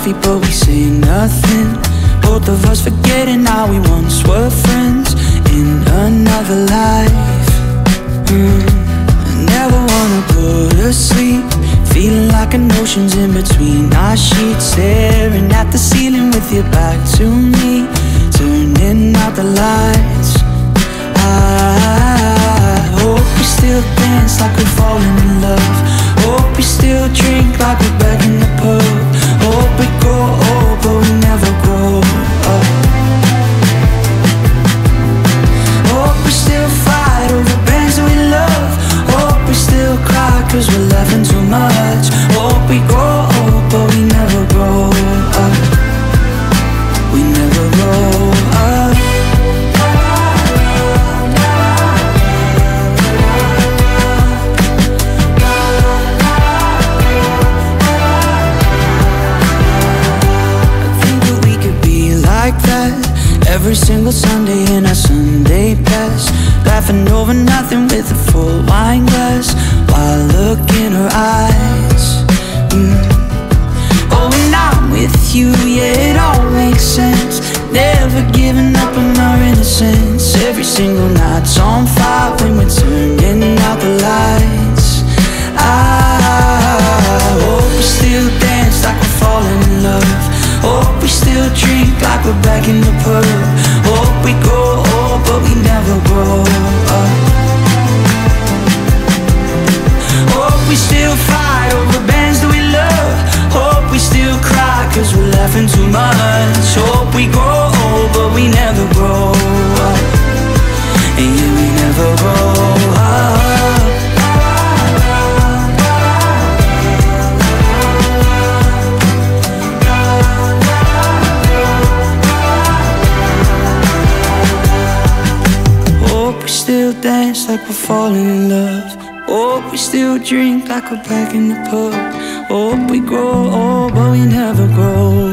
coffee, but we say nothing. Both of us forgetting how we once were friends in another life. Mm. I never wanna go to sleep. Feeling like an ocean's in between our sheets. Staring at the ceiling with your back to me. Turning out the lights. I hope we still dance like we're falling in love. Hope we still drink like we're back in the pub. Hope we grow Every single Sunday in our Sunday best Laughing over nothing with a full wine glass. While I look in her eyes. Mm. Oh, when I'm with you, yeah, it all makes sense. Never giving up on our innocence. Every single night's on fire when we're we still drink like we're back in the pub like we're falling in love. Hope we still drink like we're back in the pub. Hope we grow old, but we never grow.